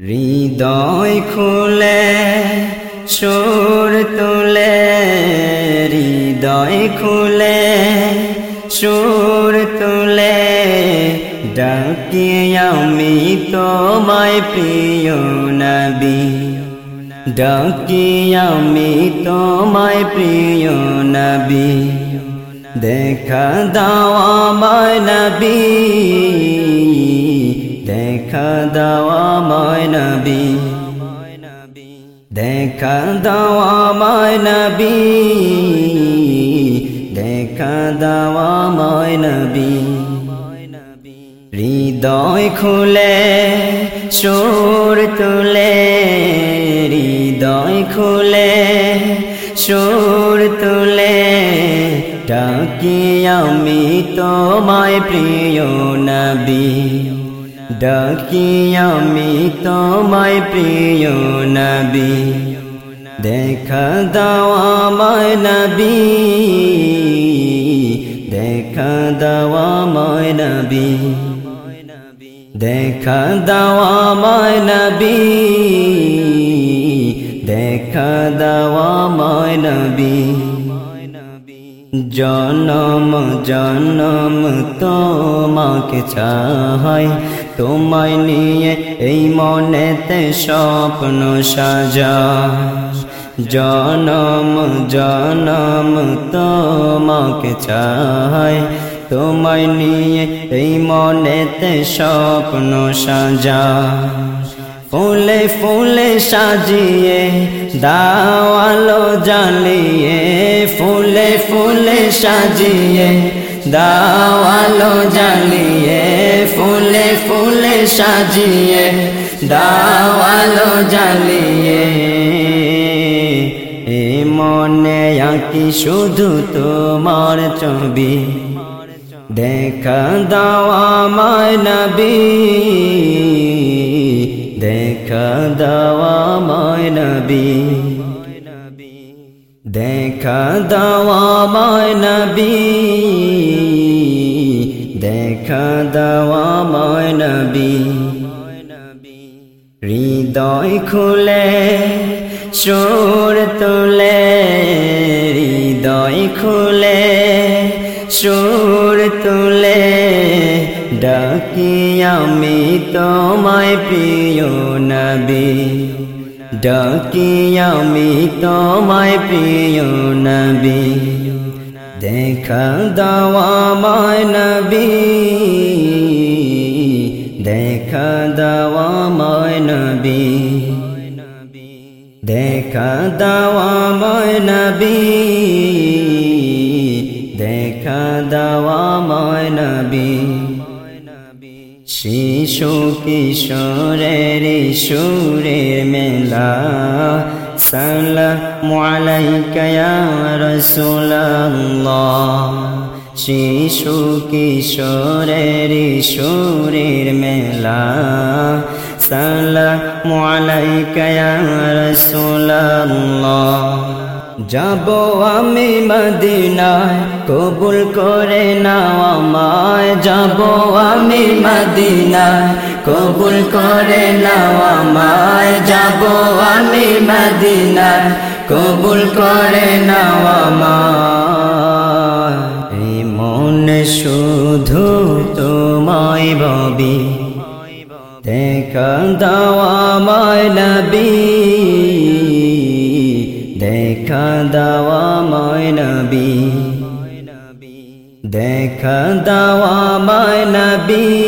হৃদয় খুলে, সুর তুলে, হৃদয় খুলে, সুর তুলে, ডাকি আমি তোমায় প্রিয় নবী। ডাকি আমি তোমায় প্রিয় নবী। দেখা দাও আমায় নবী। দেখা দাওয়া আমায় নবী। দেখা দাওয়া আমায় নবী। দেখা দাওয়া আমায় নবী। হৃদয় খুলে, সুর তুলে, হৃদয় খুলে, সুর তুলে। ডাকি আমি তোমায় প্রিয় নবী। ডাকি আমি তোমায় প্রিয় নবী। দেখা দাও আমায় নবী। দেখা দাও আমায় নবী। দেখা দাও আমায় নবী। দেখা দাও আমায় নবী। জনম জনম তোমাকে চাহাই। তোমায় নিয়ে এই মনেতে স্বপ্ন সাজা জনম জনম তোমাকে চাহাই। তোমায় নিয়ে এই মনেতে স্বপ্ন সাজা ফুলে ফুলে সাজিয়ে, দাওয়ালো জ্বালিয়ে, ফুলে ফুলে সাজিয়ে, দাওয়ালো জ্বালিয়ে, ফুলে ফুলে সাজিয়ে, দাওয়ালো জ্বালিয়ে। এ মনে আঁকি শুধু তোমার ছবি, দেখা দাও আমায় নবী। দেখা দাও আমায় নবী। দেখা দাওয়া আমায় নবী। দেখা দাওয়া আমায় নবী। হৃদয় খুলে, সুর তুলে, হৃদয় খুলে, সুর তুলে। ডাকি আমি তোমায় প্রিয় নবী। ডাকি আমি তোমায় প্রিয় নবী। দেখা দাওয়া মায় নবী। দেখা দাওয়া মায় নবী। দেখা দাওয়া মায় নবী। দেখা দাওয়া মায় নবী। শিশু কিশোরের সুরের মেলা। সালাম আলাইকা ইয়া রাসূলুল্লাহ। শিশু কিশোরের সুরের মেলা। সালাম আলাইকা ইয়া রাসূলুল্লাহ। যাব আমি মদিনায়, কবুল করে নাও আমায়। যাব আমি মদিনায়, কবুল করে নাও আমায়। যাব আমি মদিনায়, কবুল করে নাও আমায়। এই মন শুধু তোমায় ববি দেখা দাও আমায় নবী। দেখা দাওয়া মায় নবী। দেখা দাওয়া মায় নবী।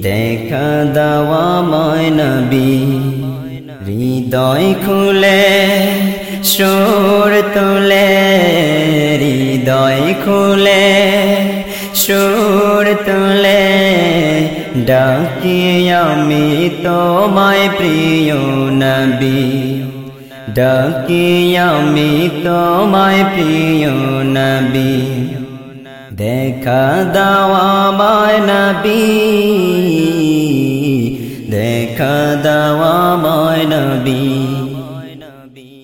দেখা দাওয়া মায় নবী। হৃদয় খুলে, সুর তুলে, হৃদয় খুলে, সুর তুলে। ডাকি আমি তোমায় প্রিয় নবী। ডাকি আমি তোমায় প্রিয় নবী। দেখা দাওয়া মায় নবী। দেখা দাওয়া নবী।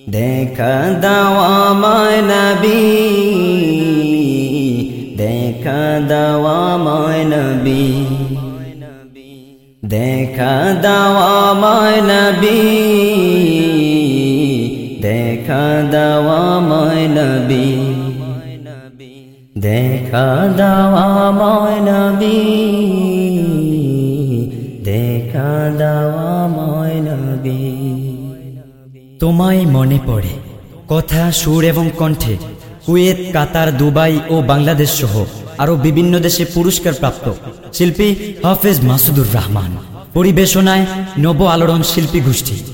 দেখা দাওয়া মায় নবী। দেখা দাওয়া মায় নবী। দেখা দাওয়া ময় নবী। দেখা দাওয়া ময় নবী। দেখা দাওয়া ময় নবী। দেখা দাওয়া ময়নবী তোমায় মনে পড়ে কথা সুর এবং কণ্ঠে কুয়েত, কাতার, দুবাই ও বাংলাদেশ সহ আরও বিভিন্ন দেশে পুরস্কার প্রাপ্ত শিল্পী হাফেজ মাসুদুর রহমান। পরিবেশনায় নব আলোড়ন শিল্পী গোষ্ঠী।